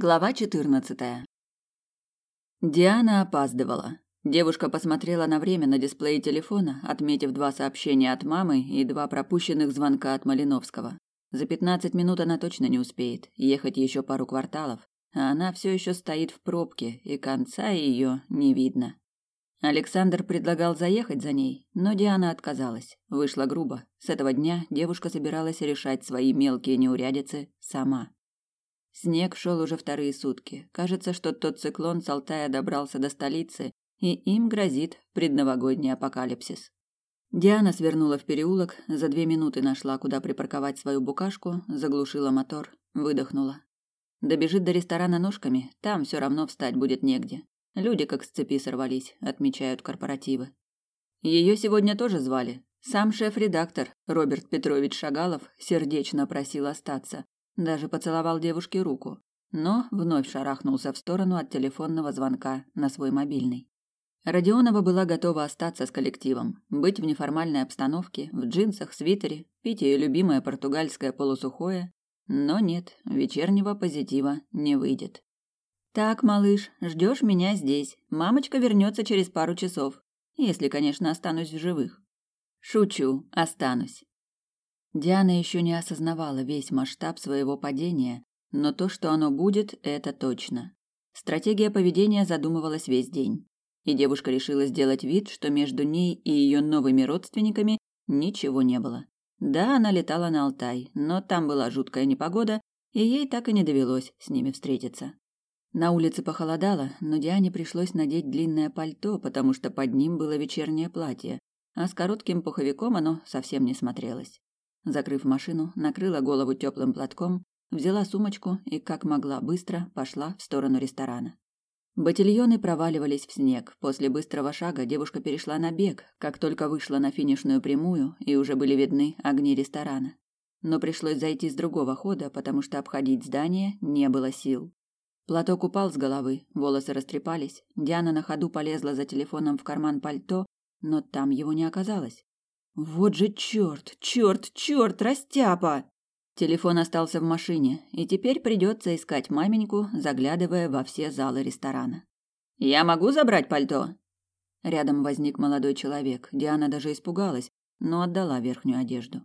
Глава 14. Диана опаздывала. Девушка посмотрела на время на дисплее телефона, отметив два сообщения от мамы и два пропущенных звонка от Малиновского. За 15 минут она точно не успеет, ехать еще пару кварталов, а она все еще стоит в пробке, и конца ее не видно. Александр предлагал заехать за ней, но Диана отказалась. Вышла грубо. С этого дня девушка собиралась решать свои мелкие неурядицы сама. Снег шел уже вторые сутки. Кажется, что тот циклон с Алтая добрался до столицы, и им грозит предновогодний апокалипсис. Диана свернула в переулок, за две минуты нашла, куда припарковать свою букашку, заглушила мотор, выдохнула. Добежит до ресторана ножками, там все равно встать будет негде. Люди как с цепи сорвались, отмечают корпоративы. Ее сегодня тоже звали. Сам шеф-редактор Роберт Петрович Шагалов сердечно просил остаться, даже поцеловал девушке руку, но вновь шарахнулся в сторону от телефонного звонка на свой мобильный. Родионова была готова остаться с коллективом, быть в неформальной обстановке, в джинсах, свитере, пить ее любимое португальское полусухое, но нет, вечернего позитива не выйдет. Так, малыш, ждешь меня здесь. Мамочка вернется через пару часов, если, конечно, останусь в живых. Шучу, останусь. Диана еще не осознавала весь масштаб своего падения, но то, что оно будет, это точно. Стратегия поведения задумывалась весь день, и девушка решила сделать вид, что между ней и ее новыми родственниками ничего не было. Да, она летала на Алтай, но там была жуткая непогода, и ей так и не довелось с ними встретиться. На улице похолодало, но Диане пришлось надеть длинное пальто, потому что под ним было вечернее платье, а с коротким пуховиком оно совсем не смотрелось. Закрыв машину, накрыла голову теплым платком, взяла сумочку и, как могла, быстро пошла в сторону ресторана. Ботильоны проваливались в снег. После быстрого шага девушка перешла на бег, как только вышла на финишную прямую, и уже были видны огни ресторана. Но пришлось зайти с другого хода, потому что обходить здание не было сил. Платок упал с головы, волосы растрепались. Диана на ходу полезла за телефоном в карман пальто, но там его не оказалось. Вот же черт, черт, черт, растяпа! Телефон остался в машине, и теперь придется искать маменьку, заглядывая во все залы ресторана. «Я могу забрать пальто?» Рядом возник молодой человек. Диана даже испугалась, но отдала верхнюю одежду.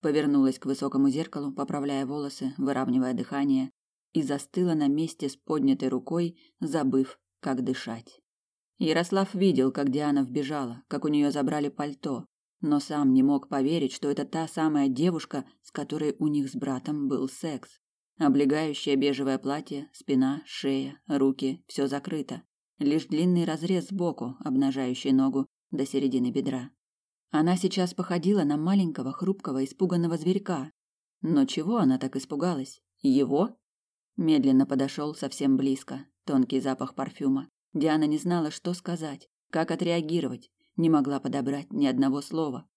Повернулась к высокому зеркалу, поправляя волосы, выравнивая дыхание, и застыла на месте с поднятой рукой, забыв, как дышать. Ярослав видел, как Диана вбежала, как у нее забрали пальто, но сам не мог поверить, что это та самая девушка, с которой у них с братом был секс. Облегающее бежевое платье, спина, шея, руки – все закрыто. Лишь длинный разрез сбоку, обнажающий ногу до середины бедра. Она сейчас походила на маленького, хрупкого, испуганного зверька. Но чего она так испугалась? Его? Медленно подошел совсем близко. Тонкий запах парфюма. Диана не знала, что сказать, как отреагировать не могла подобрать ни одного слова.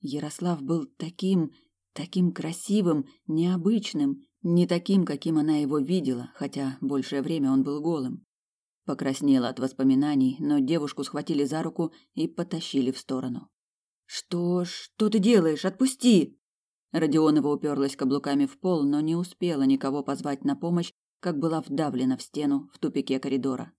Ярослав был таким, таким красивым, необычным, не таким, каким она его видела, хотя большее время он был голым. Покраснела от воспоминаний, но девушку схватили за руку и потащили в сторону. Что, что ты делаешь? Отпусти! Родионова уперлась каблуками в пол, но не успела никого позвать на помощь, как была вдавлена в стену в тупике коридора.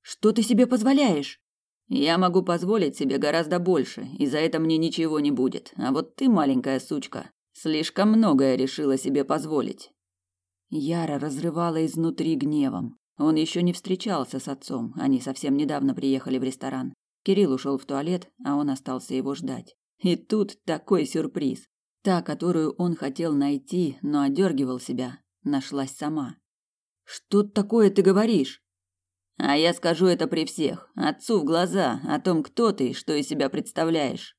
Что ты себе позволяешь? Я могу позволить себе гораздо больше, и за это мне ничего не будет. А вот ты, маленькая сучка, слишком многое решила себе позволить. Яра разрывала изнутри гневом. Он еще не встречался с отцом, они совсем недавно приехали в ресторан. Кирилл ушел в туалет, а он остался его ждать. И тут такой сюрприз. Та, которую он хотел найти, но одергивал себя, нашлась сама. «Что такое ты говоришь?» А я скажу это при всех, отцу в глаза, о том, кто ты и что из себя представляешь.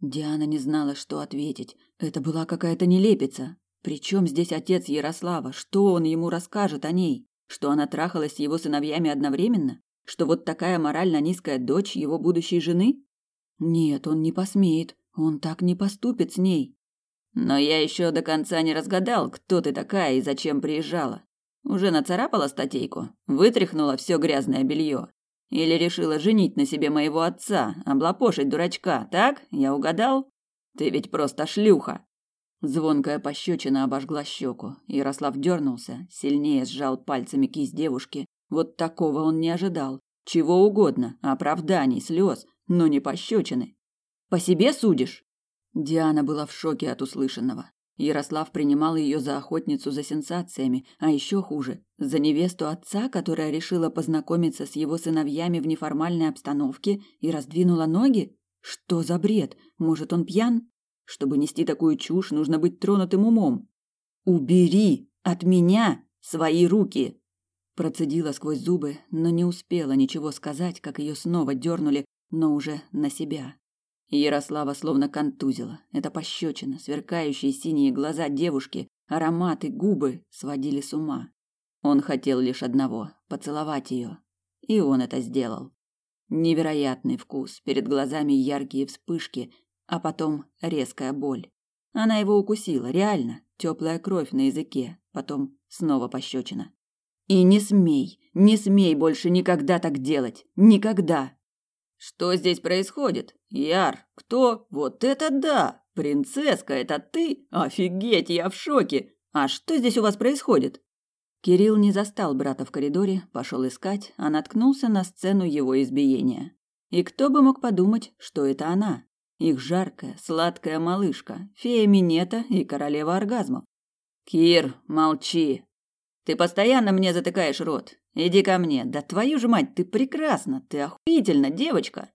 Диана не знала, что ответить. Это была какая-то нелепица. Причем здесь отец Ярослава? Что он ему расскажет о ней? Что она трахалась с его сыновьями одновременно? Что вот такая морально низкая дочь его будущей жены? Нет, он не посмеет. Он так не поступит с ней. Но я еще до конца не разгадал, кто ты такая и зачем приезжала. Уже нацарапала статейку? Вытряхнула все грязное белье? Или решила женить на себе моего отца, облапошить дурачка, так? Я угадал? Ты ведь просто шлюха. Звонкая пощечина обожгла щеку. Ярослав дернулся, сильнее сжал пальцами кисть девушки. Вот такого он не ожидал. Чего угодно, оправданий, слез, но не пощечины. «По себе судишь?» Диана была в шоке от услышанного. Ярослав принимал ее за охотницу за сенсациями, а еще хуже – за невесту отца, которая решила познакомиться с его сыновьями в неформальной обстановке и раздвинула ноги? Что за бред? Может, он пьян? Чтобы нести такую чушь, нужно быть тронутым умом. «Убери от меня свои руки!» Процедила сквозь зубы, но не успела ничего сказать, как ее снова дернули, но уже на себя. Ярослава словно контузила. Это пощечина, сверкающие синие глаза девушки, ароматы губы сводили с ума. Он хотел лишь одного – поцеловать ее. И он это сделал. Невероятный вкус, перед глазами яркие вспышки, а потом резкая боль. Она его укусила, реально, теплая кровь на языке, потом снова пощечина. И не смей, не смей больше никогда так делать, никогда. Что здесь происходит? Яр, кто? Вот это да! Принцесска, это ты? Офигеть, я в шоке! А что здесь у вас происходит? Кирилл не застал брата в коридоре, пошел искать, а наткнулся на сцену его избиения. И кто бы мог подумать, что это она? Их жаркая, сладкая малышка, фея Минета и королева оргазмов. «Кир, молчи! Ты постоянно мне затыкаешь рот. Иди ко мне. Да твою же мать, ты прекрасна, ты охуительна, девочка!»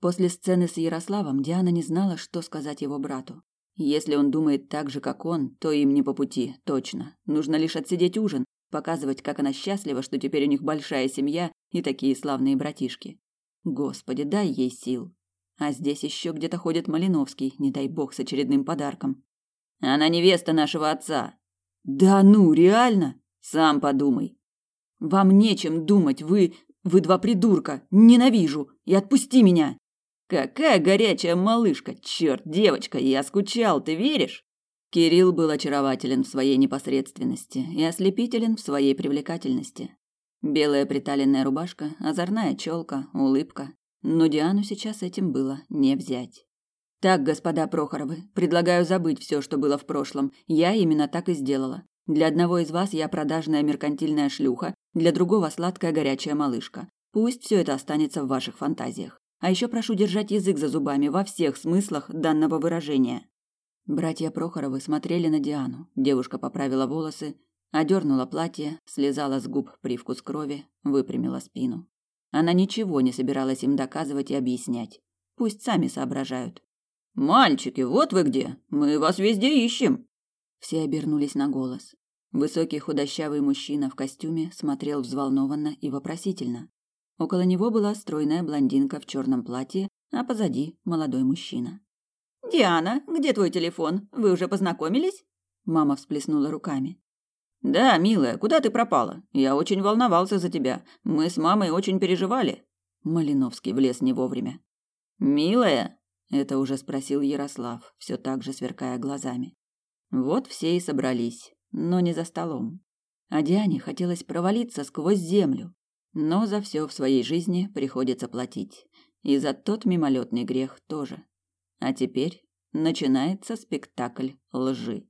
После сцены с Ярославом Диана не знала, что сказать его брату. Если он думает так же, как он, то им не по пути, точно. Нужно лишь отсидеть ужин, показывать, как она счастлива, что теперь у них большая семья и такие славные братишки. Господи, дай ей сил. А здесь еще где-то ходит Малиновский, не дай бог, с очередным подарком. Она невеста нашего отца. Да ну, реально? Сам подумай. Вам нечем думать, вы... Вы два придурка. Ненавижу. И отпусти меня. Какая горячая малышка. Черт, девочка, я скучал, ты веришь? Кирилл был очарователен в своей непосредственности и ослепителен в своей привлекательности. Белая приталенная рубашка, озорная челка, улыбка. Но Диану сейчас этим было не взять. Так, господа Прохоровы, предлагаю забыть все, что было в прошлом. Я именно так и сделала. Для одного из вас я продажная меркантильная шлюха, для другого сладкая горячая малышка. Пусть все это останется в ваших фантазиях. А еще прошу держать язык за зубами во всех смыслах данного выражения. Братья Прохоровы смотрели на Диану. Девушка поправила волосы, одернула платье, слезала с губ привкус крови, выпрямила спину. Она ничего не собиралась им доказывать и объяснять. Пусть сами соображают. «Мальчики, вот вы где! Мы вас везде ищем!» Все обернулись на голос. Высокий худощавый мужчина в костюме смотрел взволнованно и вопросительно. Около него была стройная блондинка в черном платье, а позади молодой мужчина. «Диана, где твой телефон? Вы уже познакомились?» Мама всплеснула руками. Да, милая, куда ты пропала? Я очень волновался за тебя. Мы с мамой очень переживали. Малиновский влез не вовремя. Милая, это уже спросил Ярослав, все так же сверкая глазами. Вот все и собрались, но не за столом. А Диане хотелось провалиться сквозь землю, но за все в своей жизни приходится платить, и за тот мимолетный грех тоже. А теперь начинается спектакль лжи.